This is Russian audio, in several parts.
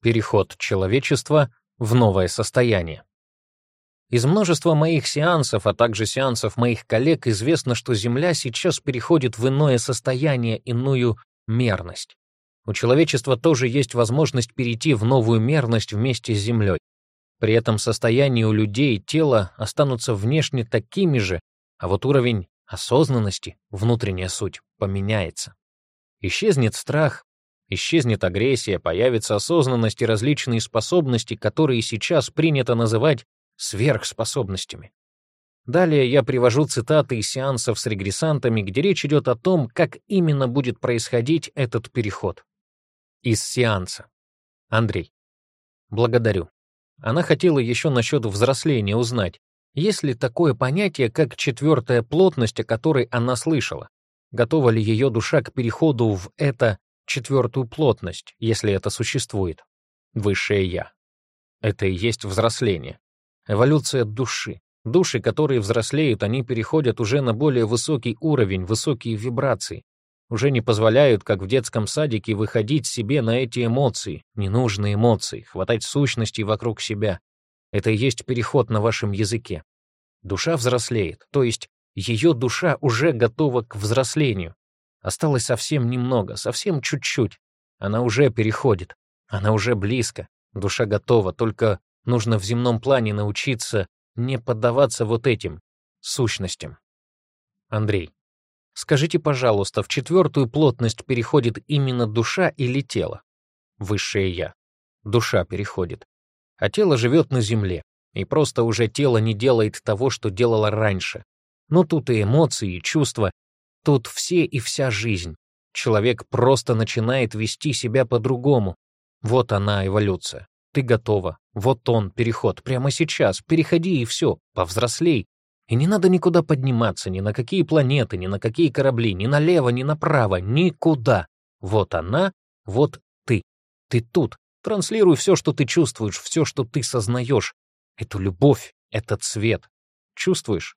переход человечества в новое состояние. Из множества моих сеансов, а также сеансов моих коллег известно, что Земля сейчас переходит в иное состояние, иную мерность. У человечества тоже есть возможность перейти в новую мерность вместе с Землей. При этом состояние у людей и тела останутся внешне такими же, а вот уровень осознанности, внутренняя суть, поменяется. Исчезнет страх, Исчезнет агрессия, появится осознанность и различные способности, которые сейчас принято называть сверхспособностями. Далее я привожу цитаты из сеансов с регрессантами, где речь идет о том, как именно будет происходить этот переход. Из сеанса. Андрей. Благодарю. Она хотела еще насчет взросления узнать, есть ли такое понятие, как четвертая плотность, о которой она слышала? Готова ли ее душа к переходу в это четвертую плотность, если это существует. Высшее Я. Это и есть взросление. Эволюция души. Души, которые взрослеют, они переходят уже на более высокий уровень, высокие вибрации. Уже не позволяют, как в детском садике, выходить себе на эти эмоции, ненужные эмоции, хватать сущностей вокруг себя. Это и есть переход на вашем языке. Душа взрослеет, то есть ее душа уже готова к взрослению. Осталось совсем немного, совсем чуть-чуть. Она уже переходит. Она уже близко. Душа готова, только нужно в земном плане научиться не поддаваться вот этим сущностям. Андрей, скажите, пожалуйста, в четвертую плотность переходит именно душа или тело? Высшее Я. Душа переходит. А тело живет на земле, и просто уже тело не делает того, что делало раньше. Но тут и эмоции, и чувства, Тут все и вся жизнь. Человек просто начинает вести себя по-другому. Вот она, эволюция. Ты готова. Вот он, переход. Прямо сейчас. Переходи и все. Повзрослей. И не надо никуда подниматься, ни на какие планеты, ни на какие корабли, ни налево, ни направо, никуда. Вот она, вот ты. Ты тут. Транслируй все, что ты чувствуешь, все, что ты сознаешь. Эту любовь, этот свет. Чувствуешь?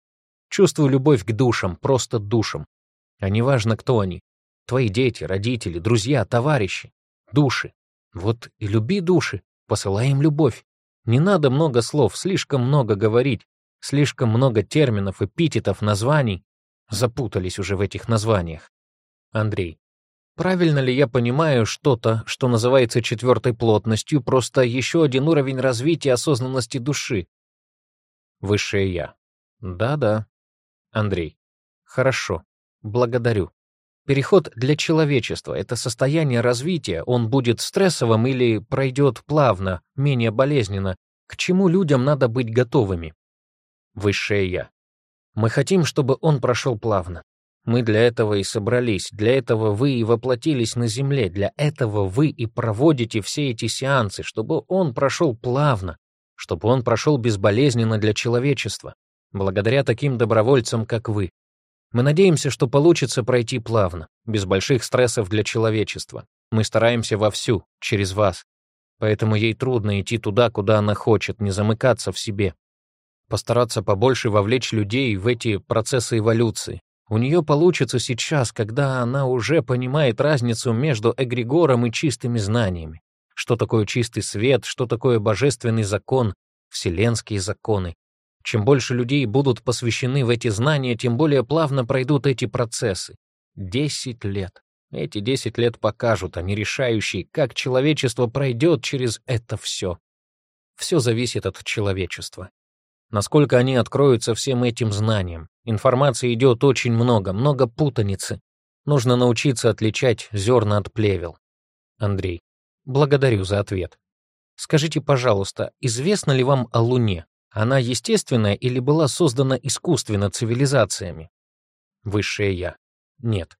Чувствую любовь к душам, просто душам. А неважно, кто они. Твои дети, родители, друзья, товарищи. Души. Вот и люби души. Посылай им любовь. Не надо много слов, слишком много говорить. Слишком много терминов, эпитетов, названий. Запутались уже в этих названиях. Андрей. Правильно ли я понимаю, что-то, что называется четвертой плотностью, просто еще один уровень развития осознанности души? Высшее Я. Да-да. Андрей. Хорошо. Благодарю. Переход для человечества — это состояние развития, он будет стрессовым или пройдет плавно, менее болезненно, к чему людям надо быть готовыми. Высшее Я. Мы хотим, чтобы он прошел плавно. Мы для этого и собрались, для этого вы и воплотились на земле, для этого вы и проводите все эти сеансы, чтобы он прошел плавно, чтобы он прошел безболезненно для человечества, благодаря таким добровольцам, как вы. Мы надеемся, что получится пройти плавно, без больших стрессов для человечества. Мы стараемся вовсю, через вас. Поэтому ей трудно идти туда, куда она хочет, не замыкаться в себе. Постараться побольше вовлечь людей в эти процессы эволюции. У нее получится сейчас, когда она уже понимает разницу между эгрегором и чистыми знаниями. Что такое чистый свет, что такое божественный закон, вселенские законы. Чем больше людей будут посвящены в эти знания, тем более плавно пройдут эти процессы. Десять лет. Эти десять лет покажут, они решающие, как человечество пройдет через это все. Все зависит от человечества. Насколько они откроются всем этим знаниям. Информации идет очень много, много путаницы. Нужно научиться отличать зерна от плевел. Андрей, благодарю за ответ. Скажите, пожалуйста, известно ли вам о Луне? Она естественная или была создана искусственно цивилизациями? Высшее Я. Нет.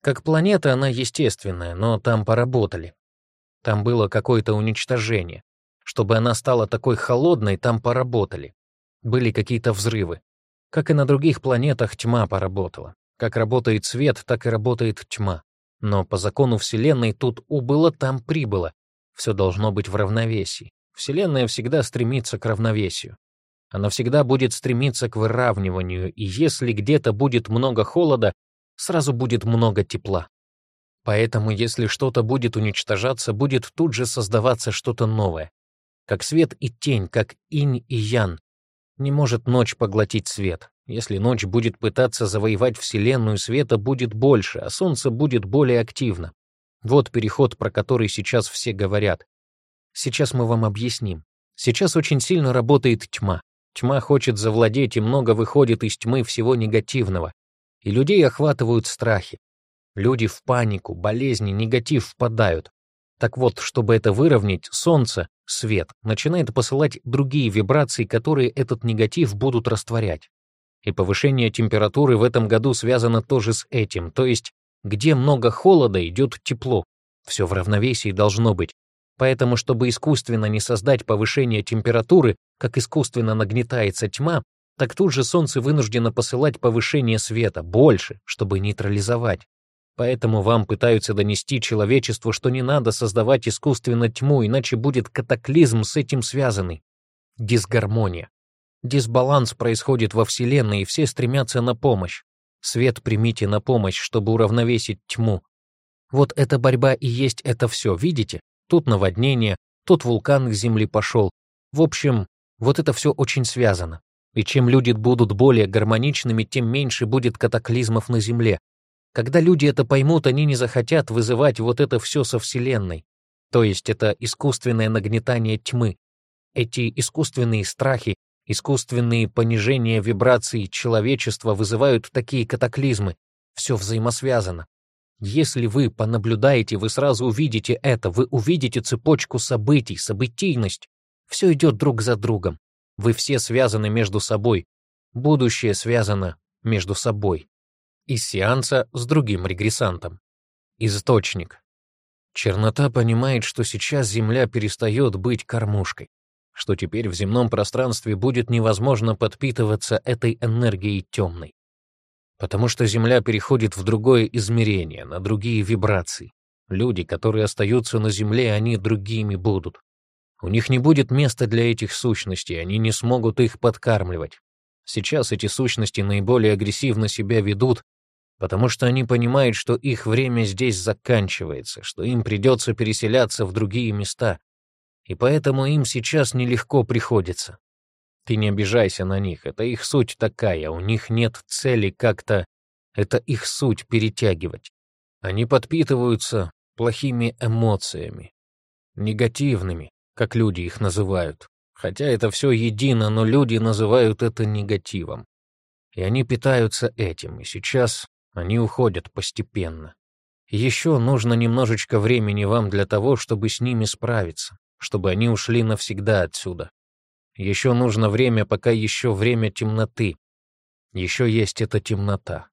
Как планета она естественная, но там поработали. Там было какое-то уничтожение. Чтобы она стала такой холодной, там поработали. Были какие-то взрывы. Как и на других планетах, тьма поработала. Как работает свет, так и работает тьма. Но по закону Вселенной тут убыло, там прибыло. Все должно быть в равновесии. Вселенная всегда стремится к равновесию. Она всегда будет стремиться к выравниванию, и если где-то будет много холода, сразу будет много тепла. Поэтому, если что-то будет уничтожаться, будет тут же создаваться что-то новое. Как свет и тень, как инь и ян. Не может ночь поглотить свет. Если ночь будет пытаться завоевать Вселенную, света будет больше, а Солнце будет более активно. Вот переход, про который сейчас все говорят. Сейчас мы вам объясним. Сейчас очень сильно работает тьма. Тьма хочет завладеть, и много выходит из тьмы всего негативного. И людей охватывают страхи. Люди в панику, болезни, негатив впадают. Так вот, чтобы это выровнять, солнце, свет, начинает посылать другие вибрации, которые этот негатив будут растворять. И повышение температуры в этом году связано тоже с этим, то есть где много холода, идет тепло. Все в равновесии должно быть. Поэтому, чтобы искусственно не создать повышение температуры, как искусственно нагнетается тьма, так тут же Солнце вынуждено посылать повышение света, больше, чтобы нейтрализовать. Поэтому вам пытаются донести человечеству, что не надо создавать искусственно тьму, иначе будет катаклизм с этим связанный. Дисгармония. Дисбаланс происходит во Вселенной, и все стремятся на помощь. Свет примите на помощь, чтобы уравновесить тьму. Вот эта борьба и есть это все, видите? Тут наводнение, тут вулкан к земле пошел. В общем, вот это все очень связано. И чем люди будут более гармоничными, тем меньше будет катаклизмов на Земле. Когда люди это поймут, они не захотят вызывать вот это все со Вселенной. То есть это искусственное нагнетание тьмы. Эти искусственные страхи, искусственные понижения вибраций человечества вызывают такие катаклизмы. Все взаимосвязано. Если вы понаблюдаете, вы сразу увидите это, вы увидите цепочку событий, событийность. Все идет друг за другом. Вы все связаны между собой. Будущее связано между собой. Из сеанса с другим регрессантом. Источник. Чернота понимает, что сейчас Земля перестает быть кормушкой, что теперь в земном пространстве будет невозможно подпитываться этой энергией темной потому что Земля переходит в другое измерение, на другие вибрации. Люди, которые остаются на Земле, они другими будут. У них не будет места для этих сущностей, они не смогут их подкармливать. Сейчас эти сущности наиболее агрессивно себя ведут, потому что они понимают, что их время здесь заканчивается, что им придется переселяться в другие места, и поэтому им сейчас нелегко приходится. Ты не обижайся на них, это их суть такая, у них нет цели как-то, это их суть перетягивать. Они подпитываются плохими эмоциями, негативными, как люди их называют. Хотя это все едино, но люди называют это негативом. И они питаются этим, и сейчас они уходят постепенно. Еще нужно немножечко времени вам для того, чтобы с ними справиться, чтобы они ушли навсегда отсюда. Еще нужно время, пока еще время темноты. Еще есть эта темнота.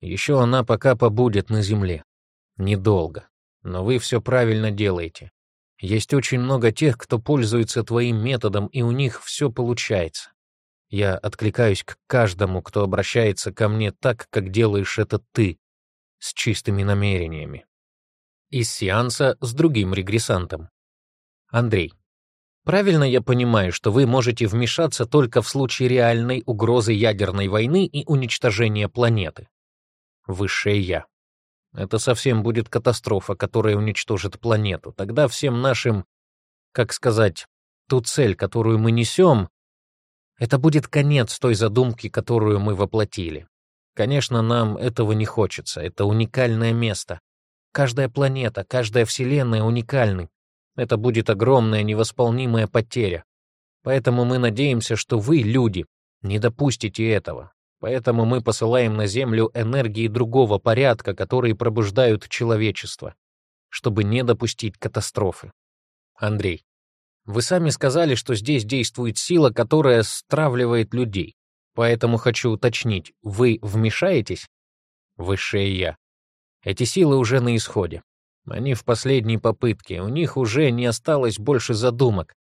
Еще она пока побудет на земле. Недолго. Но вы все правильно делаете. Есть очень много тех, кто пользуется твоим методом, и у них все получается. Я откликаюсь к каждому, кто обращается ко мне так, как делаешь это ты, с чистыми намерениями. Из сеанса с другим регрессантом. Андрей. Правильно я понимаю, что вы можете вмешаться только в случае реальной угрозы ядерной войны и уничтожения планеты. Высшее Я. Это совсем будет катастрофа, которая уничтожит планету. Тогда всем нашим, как сказать, ту цель, которую мы несем, это будет конец той задумки, которую мы воплотили. Конечно, нам этого не хочется. Это уникальное место. Каждая планета, каждая Вселенная уникальны. Это будет огромная невосполнимая потеря. Поэтому мы надеемся, что вы, люди, не допустите этого. Поэтому мы посылаем на Землю энергии другого порядка, которые пробуждают человечество, чтобы не допустить катастрофы. Андрей, вы сами сказали, что здесь действует сила, которая стравливает людей. Поэтому хочу уточнить, вы вмешаетесь? Высшее Я. Эти силы уже на исходе. Они в последней попытке, у них уже не осталось больше задумок.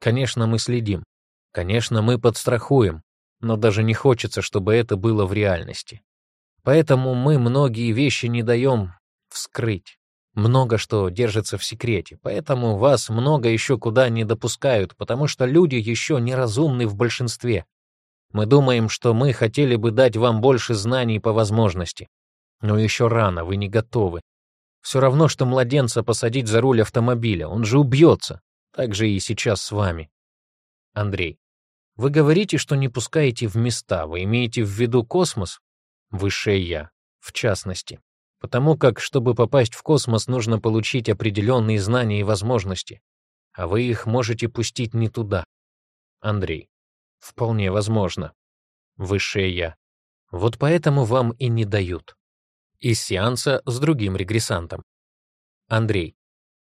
Конечно, мы следим. Конечно, мы подстрахуем. Но даже не хочется, чтобы это было в реальности. Поэтому мы многие вещи не даем вскрыть. Много что держится в секрете, поэтому вас много еще куда не допускают, потому что люди еще неразумны в большинстве. Мы думаем, что мы хотели бы дать вам больше знаний по возможности. Но еще рано, вы не готовы. Все равно, что младенца посадить за руль автомобиля, он же убьется. Так же и сейчас с вами. Андрей, вы говорите, что не пускаете в места, вы имеете в виду космос? Высшее Я, в частности. Потому как, чтобы попасть в космос, нужно получить определенные знания и возможности. А вы их можете пустить не туда. Андрей, вполне возможно. Высшее Я. Вот поэтому вам и не дают из сеанса с другим регрессантом. Андрей,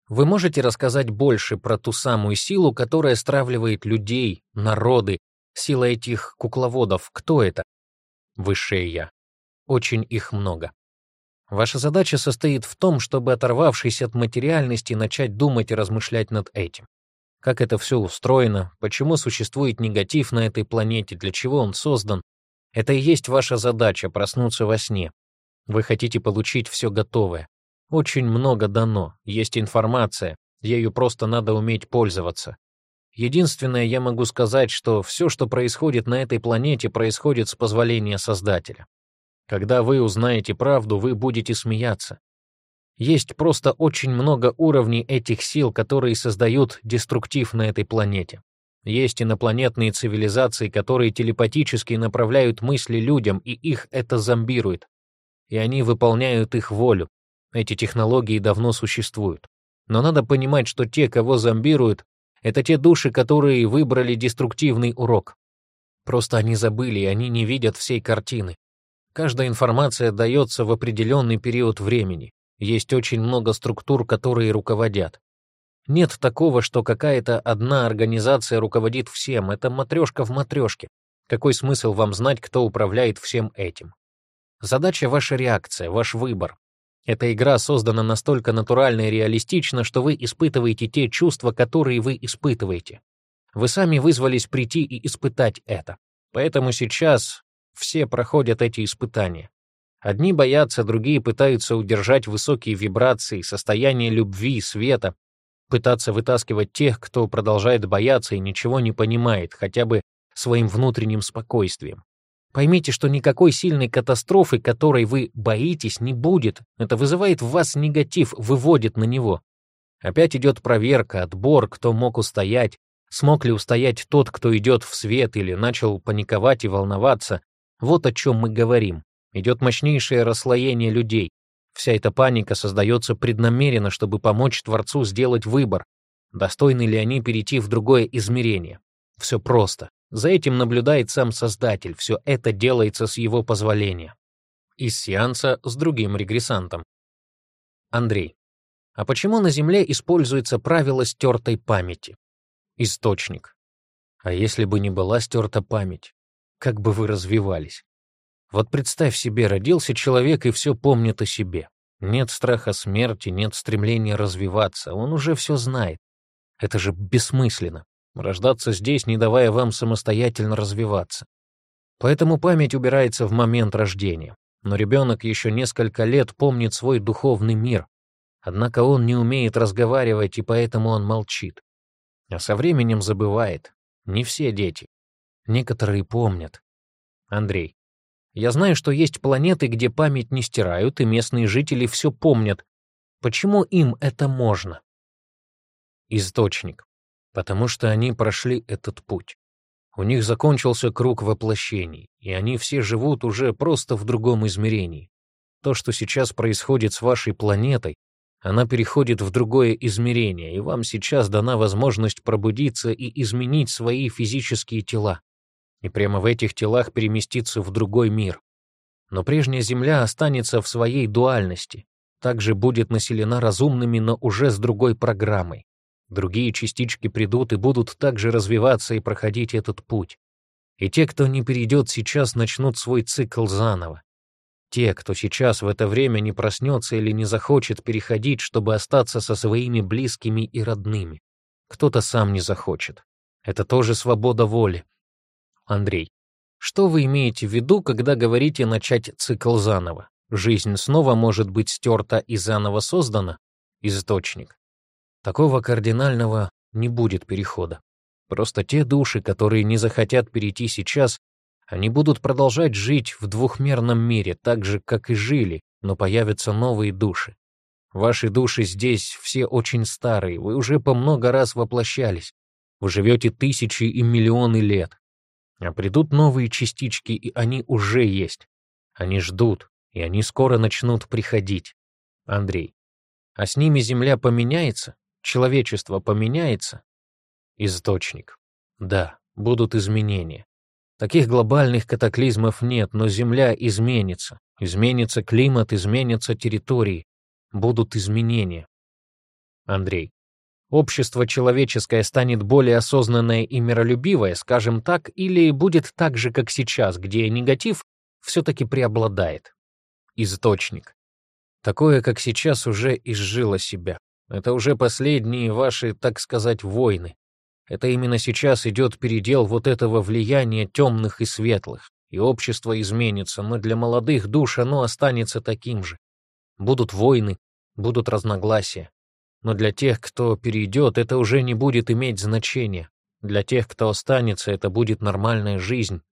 вы можете рассказать больше про ту самую силу, которая стравливает людей, народы, сила этих кукловодов, кто это? Высшее Я. Очень их много. Ваша задача состоит в том, чтобы, оторвавшись от материальности, начать думать и размышлять над этим. Как это все устроено, почему существует негатив на этой планете, для чего он создан. Это и есть ваша задача — проснуться во сне, вы хотите получить все готовое. Очень много дано, есть информация, ею просто надо уметь пользоваться. Единственное, я могу сказать, что все, что происходит на этой планете, происходит с позволения Создателя. Когда вы узнаете правду, вы будете смеяться. Есть просто очень много уровней этих сил, которые создают деструктив на этой планете. Есть инопланетные цивилизации, которые телепатически направляют мысли людям, и их это зомбирует и они выполняют их волю. Эти технологии давно существуют. Но надо понимать, что те, кого зомбируют, это те души, которые выбрали деструктивный урок. Просто они забыли, и они не видят всей картины. Каждая информация дается в определенный период времени. Есть очень много структур, которые руководят. Нет такого, что какая-то одна организация руководит всем. Это матрешка в матрешке. Какой смысл вам знать, кто управляет всем этим? Задача — ваша реакция, ваш выбор. Эта игра создана настолько натурально и реалистично, что вы испытываете те чувства, которые вы испытываете. Вы сами вызвались прийти и испытать это. Поэтому сейчас все проходят эти испытания. Одни боятся, другие пытаются удержать высокие вибрации, состояние любви, света, пытаться вытаскивать тех, кто продолжает бояться и ничего не понимает, хотя бы своим внутренним спокойствием. Поймите, что никакой сильной катастрофы, которой вы боитесь, не будет. Это вызывает в вас негатив, выводит на него. Опять идет проверка, отбор, кто мог устоять, смог ли устоять тот, кто идет в свет или начал паниковать и волноваться. Вот о чем мы говорим. Идет мощнейшее расслоение людей. Вся эта паника создается преднамеренно, чтобы помочь Творцу сделать выбор, достойны ли они перейти в другое измерение. Все просто. За этим наблюдает сам Создатель, все это делается с его позволения. Из сеанса с другим регрессантом. Андрей. А почему на Земле используется правило стертой памяти? Источник. А если бы не была стерта память, как бы вы развивались? Вот представь себе, родился человек и все помнит о себе. Нет страха смерти, нет стремления развиваться, он уже все знает. Это же бессмысленно. Рождаться здесь, не давая вам самостоятельно развиваться. Поэтому память убирается в момент рождения. Но ребенок еще несколько лет помнит свой духовный мир. Однако он не умеет разговаривать, и поэтому он молчит. А со временем забывает. Не все дети. Некоторые помнят. Андрей. Я знаю, что есть планеты, где память не стирают, и местные жители все помнят. Почему им это можно? Источник потому что они прошли этот путь. У них закончился круг воплощений, и они все живут уже просто в другом измерении. То, что сейчас происходит с вашей планетой, она переходит в другое измерение, и вам сейчас дана возможность пробудиться и изменить свои физические тела. И прямо в этих телах переместиться в другой мир. Но прежняя Земля останется в своей дуальности, также будет населена разумными, но уже с другой программой. Другие частички придут и будут также развиваться и проходить этот путь. И те, кто не перейдет сейчас, начнут свой цикл заново. Те, кто сейчас в это время не проснется или не захочет переходить, чтобы остаться со своими близкими и родными. Кто-то сам не захочет. Это тоже свобода воли. Андрей, что вы имеете в виду, когда говорите начать цикл заново? Жизнь снова может быть стерта и заново создана? Источник. Такого кардинального не будет перехода. Просто те души, которые не захотят перейти сейчас, они будут продолжать жить в двухмерном мире, так же, как и жили, но появятся новые души. Ваши души здесь все очень старые, вы уже по много раз воплощались. Вы живете тысячи и миллионы лет. А придут новые частички, и они уже есть. Они ждут, и они скоро начнут приходить. Андрей. А с ними Земля поменяется? человечество поменяется? Источник. Да, будут изменения. Таких глобальных катаклизмов нет, но Земля изменится. Изменится климат, изменятся территории. Будут изменения. Андрей. Общество человеческое станет более осознанное и миролюбивое, скажем так, или будет так же, как сейчас, где негатив все-таки преобладает. Источник. Такое, как сейчас, уже изжило себя. Это уже последние ваши, так сказать, войны. Это именно сейчас идет передел вот этого влияния темных и светлых. И общество изменится, но для молодых душ оно останется таким же. Будут войны, будут разногласия. Но для тех, кто перейдет, это уже не будет иметь значения. Для тех, кто останется, это будет нормальная жизнь.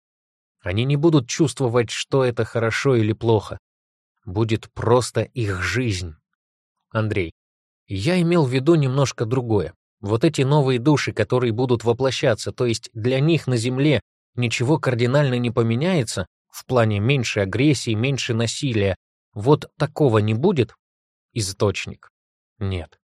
Они не будут чувствовать, что это хорошо или плохо. Будет просто их жизнь. Андрей. Я имел в виду немножко другое. Вот эти новые души, которые будут воплощаться, то есть для них на Земле ничего кардинально не поменяется, в плане меньше агрессии, меньше насилия, вот такого не будет? Источник. Нет.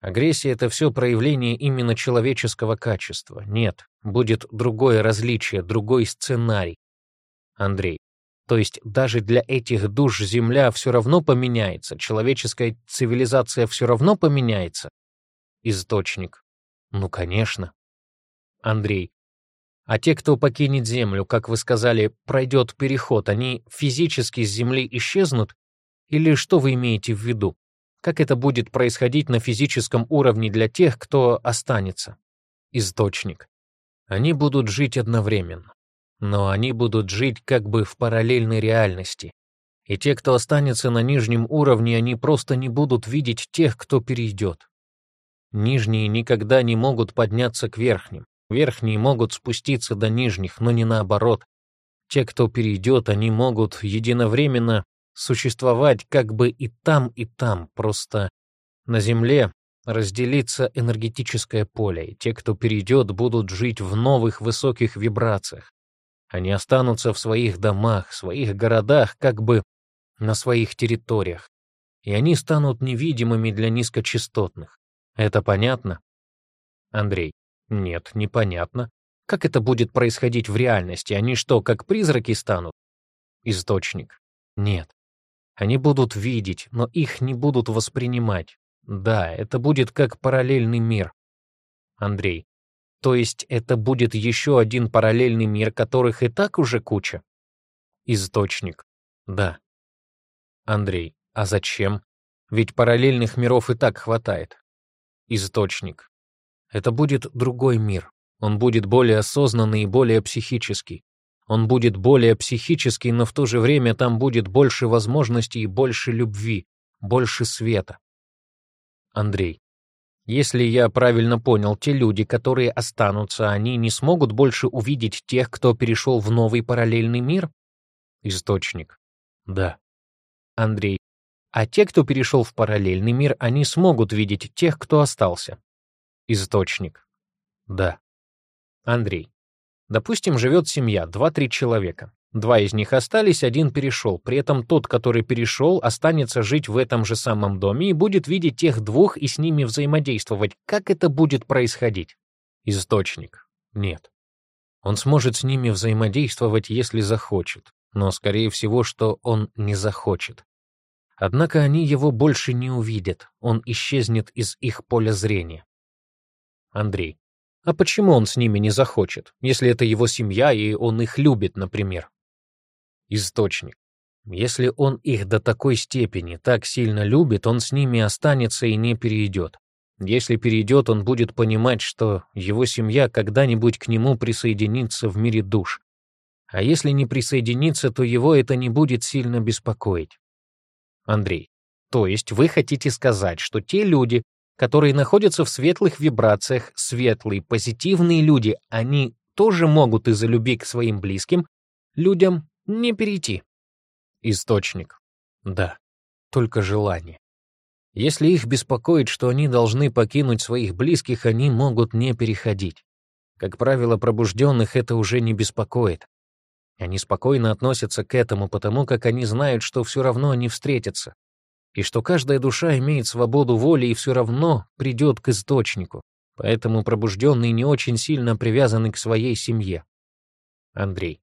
Агрессия — это все проявление именно человеческого качества. Нет, будет другое различие, другой сценарий. Андрей. То есть даже для этих душ Земля все равно поменяется, человеческая цивилизация все равно поменяется. Источник. Ну, конечно. Андрей. А те, кто покинет Землю, как вы сказали, пройдет переход, они физически с Земли исчезнут? Или что вы имеете в виду? Как это будет происходить на физическом уровне для тех, кто останется? Источник. Они будут жить одновременно но они будут жить как бы в параллельной реальности. И те, кто останется на нижнем уровне, они просто не будут видеть тех, кто перейдет. Нижние никогда не могут подняться к верхним. Верхние могут спуститься до нижних, но не наоборот. Те, кто перейдет, они могут единовременно существовать как бы и там, и там, просто на Земле разделится энергетическое поле, и те, кто перейдет, будут жить в новых высоких вибрациях, они останутся в своих домах, своих городах, как бы на своих территориях. И они станут невидимыми для низкочастотных. Это понятно? Андрей. Нет, непонятно. Как это будет происходить в реальности? Они что, как призраки станут? Источник. Нет. Они будут видеть, но их не будут воспринимать. Да, это будет как параллельный мир. Андрей. То есть это будет еще один параллельный мир, которых и так уже куча? Источник. Да. Андрей. А зачем? Ведь параллельных миров и так хватает. Источник. Это будет другой мир. Он будет более осознанный и более психический. Он будет более психический, но в то же время там будет больше возможностей и больше любви, больше света. Андрей. Если я правильно понял, те люди, которые останутся, они не смогут больше увидеть тех, кто перешел в новый параллельный мир? Источник. Да. Андрей. А те, кто перешел в параллельный мир, они смогут видеть тех, кто остался? Источник. Да. Андрей. Допустим, живет семья, 2-3 человека. Два из них остались, один перешел. При этом тот, который перешел, останется жить в этом же самом доме и будет видеть тех двух и с ними взаимодействовать. Как это будет происходить? Источник. Нет. Он сможет с ними взаимодействовать, если захочет. Но, скорее всего, что он не захочет. Однако они его больше не увидят. Он исчезнет из их поля зрения. Андрей. А почему он с ними не захочет, если это его семья и он их любит, например? источник. Если он их до такой степени так сильно любит, он с ними останется и не перейдет. Если перейдет, он будет понимать, что его семья когда-нибудь к нему присоединится в мире душ. А если не присоединится, то его это не будет сильно беспокоить. Андрей, то есть вы хотите сказать, что те люди, которые находятся в светлых вибрациях, светлые, позитивные люди, они тоже могут из-за любви к своим близким людям не перейти. Источник. Да. Только желание. Если их беспокоит, что они должны покинуть своих близких, они могут не переходить. Как правило, пробужденных это уже не беспокоит. Они спокойно относятся к этому, потому как они знают, что все равно они встретятся, и что каждая душа имеет свободу воли и все равно придет к источнику. Поэтому пробужденные не очень сильно привязаны к своей семье. Андрей.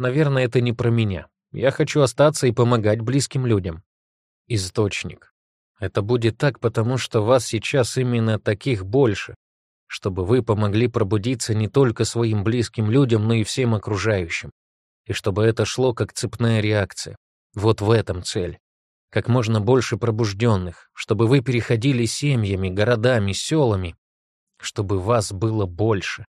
Наверное, это не про меня. Я хочу остаться и помогать близким людям. Источник. Это будет так, потому что вас сейчас именно таких больше, чтобы вы помогли пробудиться не только своим близким людям, но и всем окружающим, и чтобы это шло как цепная реакция. Вот в этом цель. Как можно больше пробужденных, чтобы вы переходили семьями, городами, селами, чтобы вас было больше,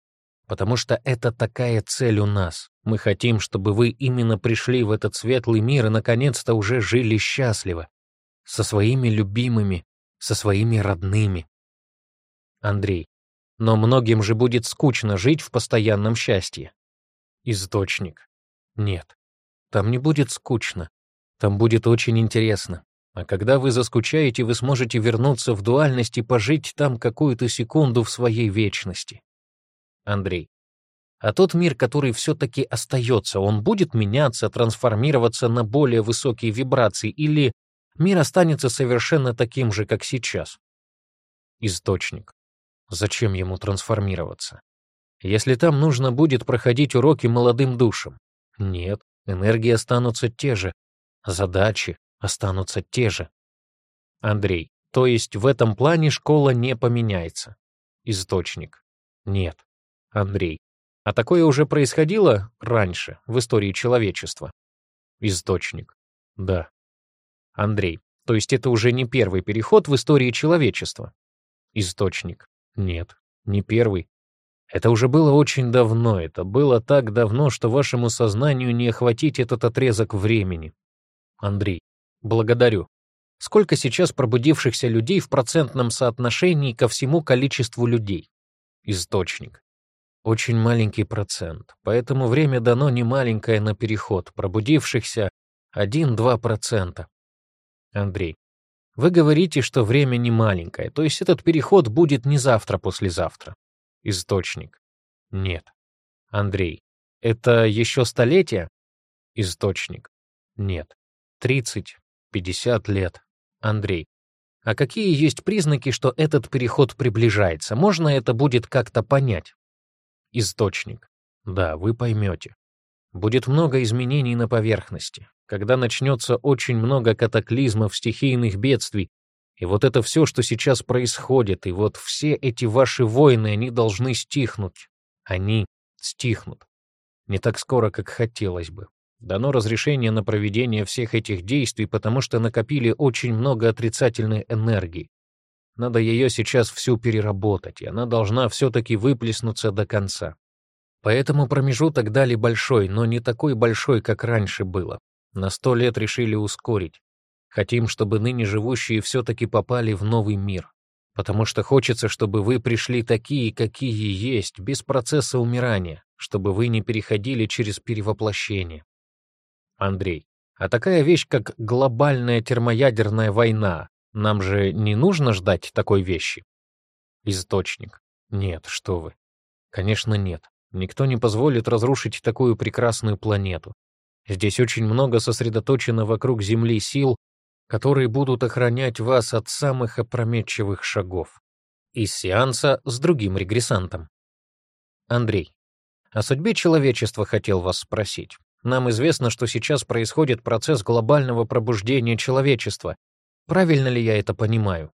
потому что это такая цель у нас. Мы хотим, чтобы вы именно пришли в этот светлый мир и, наконец-то, уже жили счастливо. Со своими любимыми, со своими родными. Андрей. Но многим же будет скучно жить в постоянном счастье. Источник. Нет. Там не будет скучно. Там будет очень интересно. А когда вы заскучаете, вы сможете вернуться в дуальность и пожить там какую-то секунду в своей вечности. Андрей. А тот мир, который все-таки остается, он будет меняться, трансформироваться на более высокие вибрации, или мир останется совершенно таким же, как сейчас? Источник. Зачем ему трансформироваться? Если там нужно будет проходить уроки молодым душам. Нет, энергии останутся те же, задачи останутся те же. Андрей. То есть в этом плане школа не поменяется? Источник. Нет. Андрей. А такое уже происходило раньше, в истории человечества? Источник. Да. Андрей. То есть это уже не первый переход в истории человечества? Источник. Нет, не первый. Это уже было очень давно, это было так давно, что вашему сознанию не охватить этот отрезок времени. Андрей. Благодарю. Сколько сейчас пробудившихся людей в процентном соотношении ко всему количеству людей? Источник очень маленький процент, поэтому время дано немаленькое на переход, пробудившихся 1-2%. Андрей, вы говорите, что время не маленькое, то есть этот переход будет не завтра-послезавтра. Источник. Нет. Андрей, это еще столетие? Источник. Нет. 30-50 лет. Андрей. А какие есть признаки, что этот переход приближается? Можно это будет как-то понять? источник. Да, вы поймете. Будет много изменений на поверхности, когда начнется очень много катаклизмов, стихийных бедствий, и вот это все, что сейчас происходит, и вот все эти ваши войны, они должны стихнуть. Они стихнут. Не так скоро, как хотелось бы. Дано разрешение на проведение всех этих действий, потому что накопили очень много отрицательной энергии. Надо ее сейчас всю переработать, и она должна все-таки выплеснуться до конца. Поэтому промежуток дали большой, но не такой большой, как раньше было. На сто лет решили ускорить. Хотим, чтобы ныне живущие все-таки попали в новый мир. Потому что хочется, чтобы вы пришли такие, какие есть, без процесса умирания, чтобы вы не переходили через перевоплощение. Андрей. А такая вещь, как глобальная термоядерная война, нам же не нужно ждать такой вещи. Источник. Нет, что вы. Конечно, нет. Никто не позволит разрушить такую прекрасную планету. Здесь очень много сосредоточено вокруг Земли сил, которые будут охранять вас от самых опрометчивых шагов. Из сеанса с другим регрессантом. Андрей. О судьбе человечества хотел вас спросить. Нам известно, что сейчас происходит процесс глобального пробуждения человечества, Правильно ли я это понимаю?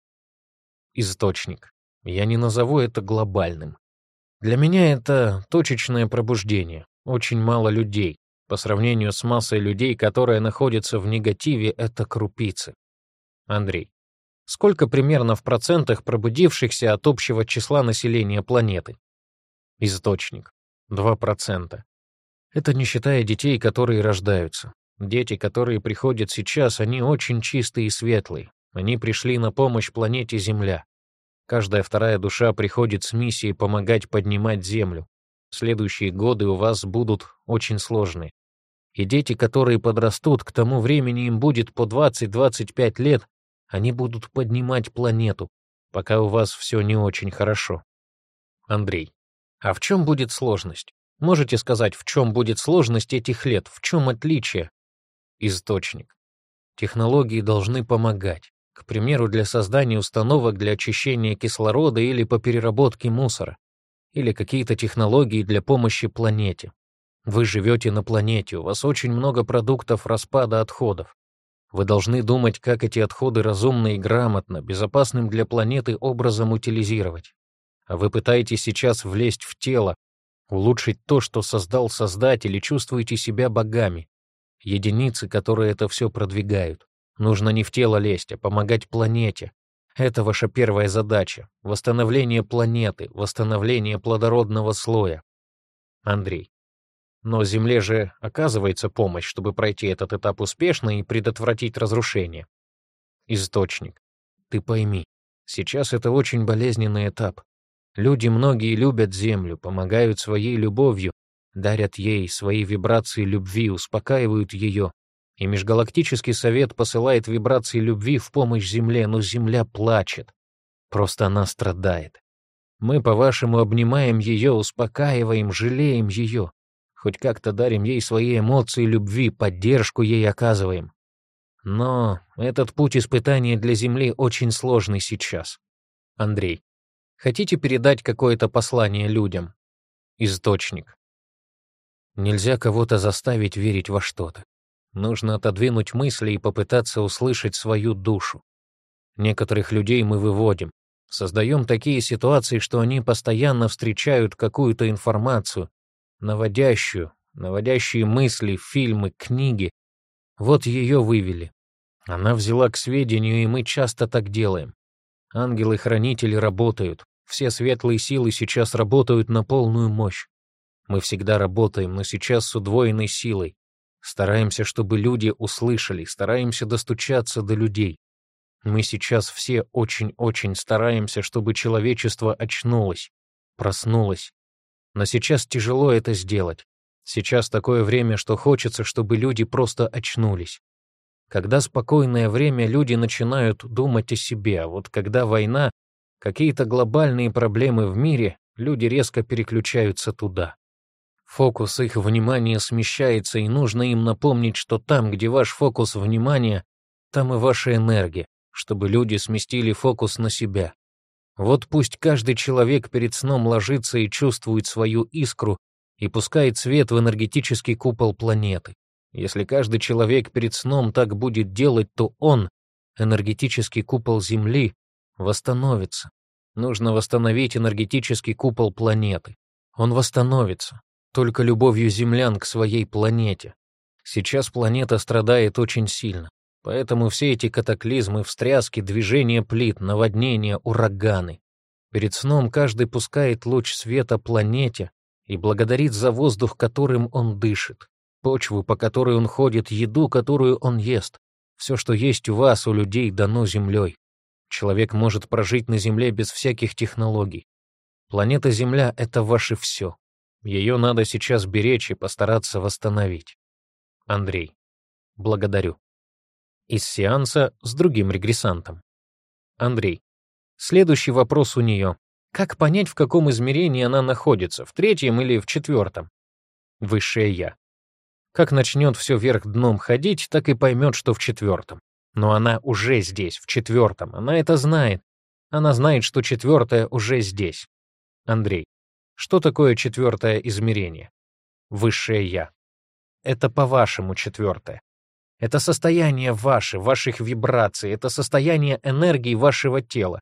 Источник. Я не назову это глобальным. Для меня это точечное пробуждение. Очень мало людей. По сравнению с массой людей, которая находится в негативе, это крупицы. Андрей. Сколько примерно в процентах пробудившихся от общего числа населения планеты? Источник. 2%. Это не считая детей, которые рождаются. Дети, которые приходят сейчас, они очень чистые и светлые. Они пришли на помощь планете Земля. Каждая вторая душа приходит с миссией помогать поднимать Землю. Следующие годы у вас будут очень сложные. И дети, которые подрастут, к тому времени им будет по 20-25 лет, они будут поднимать планету, пока у вас все не очень хорошо. Андрей, а в чем будет сложность? Можете сказать, в чем будет сложность этих лет, в чем отличие? источник. Технологии должны помогать, к примеру, для создания установок для очищения кислорода или по переработке мусора, или какие-то технологии для помощи планете. Вы живете на планете, у вас очень много продуктов распада отходов. Вы должны думать, как эти отходы разумно и грамотно, безопасным для планеты образом утилизировать. А вы пытаетесь сейчас влезть в тело, улучшить то, что создал Создатель, и чувствуете себя богами единицы, которые это все продвигают. Нужно не в тело лезть, а помогать планете. Это ваша первая задача — восстановление планеты, восстановление плодородного слоя. Андрей. Но Земле же оказывается помощь, чтобы пройти этот этап успешно и предотвратить разрушение. Источник. Ты пойми, сейчас это очень болезненный этап. Люди многие любят Землю, помогают своей любовью, дарят ей свои вибрации любви, успокаивают ее. И Межгалактический Совет посылает вибрации любви в помощь Земле, но Земля плачет. Просто она страдает. Мы, по-вашему, обнимаем ее, успокаиваем, жалеем ее. Хоть как-то дарим ей свои эмоции любви, поддержку ей оказываем. Но этот путь испытания для Земли очень сложный сейчас. Андрей, хотите передать какое-то послание людям? Источник. Нельзя кого-то заставить верить во что-то. Нужно отодвинуть мысли и попытаться услышать свою душу. Некоторых людей мы выводим, создаем такие ситуации, что они постоянно встречают какую-то информацию, наводящую, наводящие мысли, фильмы, книги. Вот ее вывели. Она взяла к сведению, и мы часто так делаем. Ангелы-хранители работают, все светлые силы сейчас работают на полную мощь. Мы всегда работаем, но сейчас с удвоенной силой. Стараемся, чтобы люди услышали, стараемся достучаться до людей. Мы сейчас все очень-очень стараемся, чтобы человечество очнулось, проснулось. Но сейчас тяжело это сделать. Сейчас такое время, что хочется, чтобы люди просто очнулись. Когда спокойное время, люди начинают думать о себе, а вот когда война, какие-то глобальные проблемы в мире, люди резко переключаются туда. Фокус их внимания смещается, и нужно им напомнить, что там, где ваш фокус внимания, там и ваша энергия, чтобы люди сместили фокус на себя. Вот пусть каждый человек перед сном ложится и чувствует свою искру и пускает свет в энергетический купол планеты. Если каждый человек перед сном так будет делать, то он, энергетический купол Земли, восстановится. Нужно восстановить энергетический купол планеты. Он восстановится только любовью землян к своей планете. Сейчас планета страдает очень сильно, поэтому все эти катаклизмы, встряски, движения плит, наводнения, ураганы. Перед сном каждый пускает луч света планете и благодарит за воздух, которым он дышит, почву, по которой он ходит, еду, которую он ест. Все, что есть у вас, у людей, дано землей. Человек может прожить на Земле без всяких технологий. Планета Земля — это ваше все. Ее надо сейчас беречь и постараться восстановить. Андрей. Благодарю. Из сеанса с другим регрессантом. Андрей. Следующий вопрос у нее. Как понять, в каком измерении она находится, в третьем или в четвертом? Высшее Я. Как начнет все вверх дном ходить, так и поймет, что в четвертом. Но она уже здесь, в четвертом. Она это знает. Она знает, что четвертое уже здесь. Андрей. Что такое четвертое измерение? Высшее Я. Это по-вашему четвертое. Это состояние ваше, ваших вибраций, это состояние энергии вашего тела.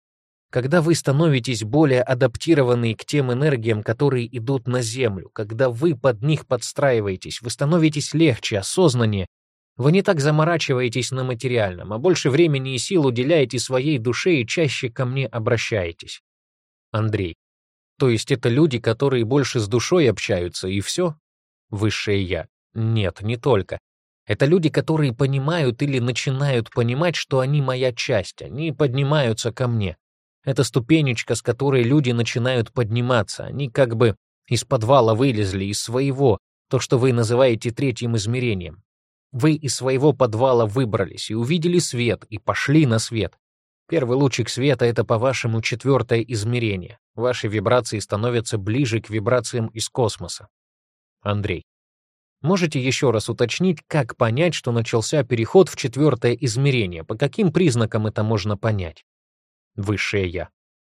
Когда вы становитесь более адаптированы к тем энергиям, которые идут на Землю, когда вы под них подстраиваетесь, вы становитесь легче, осознаннее, вы не так заморачиваетесь на материальном, а больше времени и сил уделяете своей душе и чаще ко мне обращаетесь. Андрей. То есть это люди, которые больше с душой общаются, и все? Высшее Я. Нет, не только. Это люди, которые понимают или начинают понимать, что они моя часть, они поднимаются ко мне. Это ступенечка, с которой люди начинают подниматься. Они как бы из подвала вылезли, из своего, то, что вы называете третьим измерением. Вы из своего подвала выбрались и увидели свет, и пошли на свет. Первый лучик света — это, по-вашему, четвертое измерение. Ваши вибрации становятся ближе к вибрациям из космоса. Андрей. Можете еще раз уточнить, как понять, что начался переход в четвертое измерение? По каким признакам это можно понять? Высшее Я.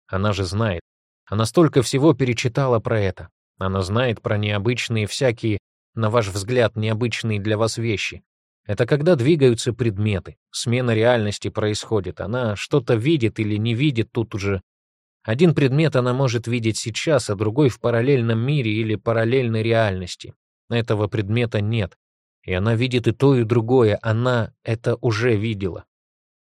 Она же знает. Она столько всего перечитала про это. Она знает про необычные всякие, на ваш взгляд, необычные для вас вещи. Это когда двигаются предметы, смена реальности происходит, она что-то видит или не видит тут уже. Один предмет она может видеть сейчас, а другой в параллельном мире или параллельной реальности. Этого предмета нет. И она видит и то, и другое, она это уже видела.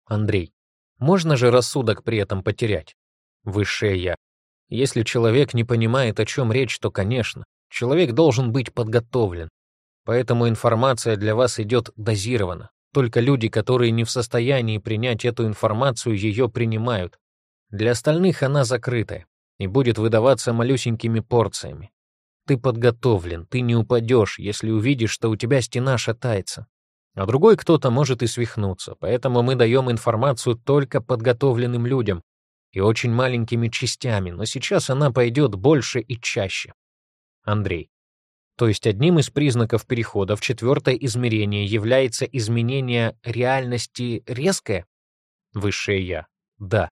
Андрей, можно же рассудок при этом потерять? Высшее Я. Если человек не понимает, о чем речь, то, конечно, человек должен быть подготовлен. Поэтому информация для вас идет дозирована. Только люди, которые не в состоянии принять эту информацию, ее принимают. Для остальных она закрытая и будет выдаваться малюсенькими порциями. Ты подготовлен, ты не упадешь, если увидишь, что у тебя стена шатается. А другой кто-то может и свихнуться, поэтому мы даем информацию только подготовленным людям и очень маленькими частями, но сейчас она пойдет больше и чаще. Андрей. То есть одним из признаков перехода в четвертое измерение является изменение реальности резкое? Высшее Я. Да.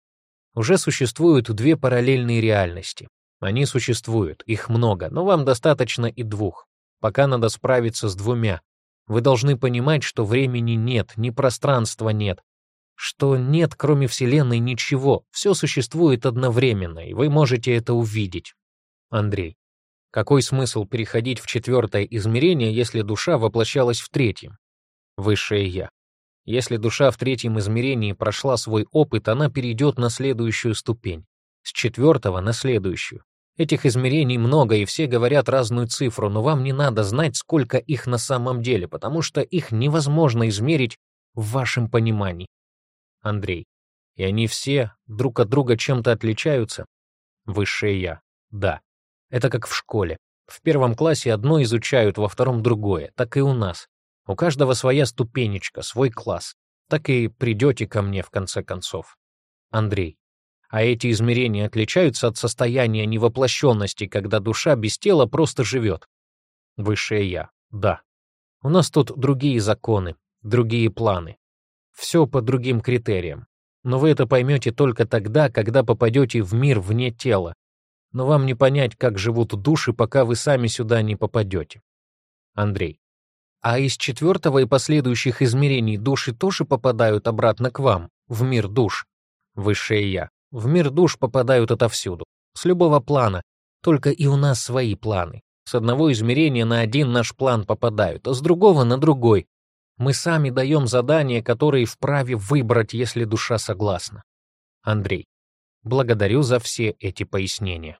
Уже существуют две параллельные реальности. Они существуют, их много, но вам достаточно и двух. Пока надо справиться с двумя. Вы должны понимать, что времени нет, ни пространства нет, что нет кроме Вселенной ничего, все существует одновременно, и вы можете это увидеть. Андрей. Какой смысл переходить в четвертое измерение, если душа воплощалась в третьем? Высшее Я. Если душа в третьем измерении прошла свой опыт, она перейдет на следующую ступень. С четвертого на следующую. Этих измерений много, и все говорят разную цифру, но вам не надо знать, сколько их на самом деле, потому что их невозможно измерить в вашем понимании. Андрей. И они все друг от друга чем-то отличаются? Высшее Я. Да. Это как в школе. В первом классе одно изучают, во втором другое. Так и у нас. У каждого своя ступенечка, свой класс. Так и придете ко мне в конце концов. Андрей. А эти измерения отличаются от состояния невоплощенности, когда душа без тела просто живет. Высшее Я. Да. У нас тут другие законы, другие планы. Все по другим критериям. Но вы это поймете только тогда, когда попадете в мир вне тела, но вам не понять, как живут души, пока вы сами сюда не попадете. Андрей. А из четвертого и последующих измерений души тоже попадают обратно к вам, в мир душ. Высшее Я. В мир душ попадают отовсюду, с любого плана. Только и у нас свои планы. С одного измерения на один наш план попадают, а с другого на другой. Мы сами даем задания, которые вправе выбрать, если душа согласна. Андрей. Благодарю за все эти пояснения.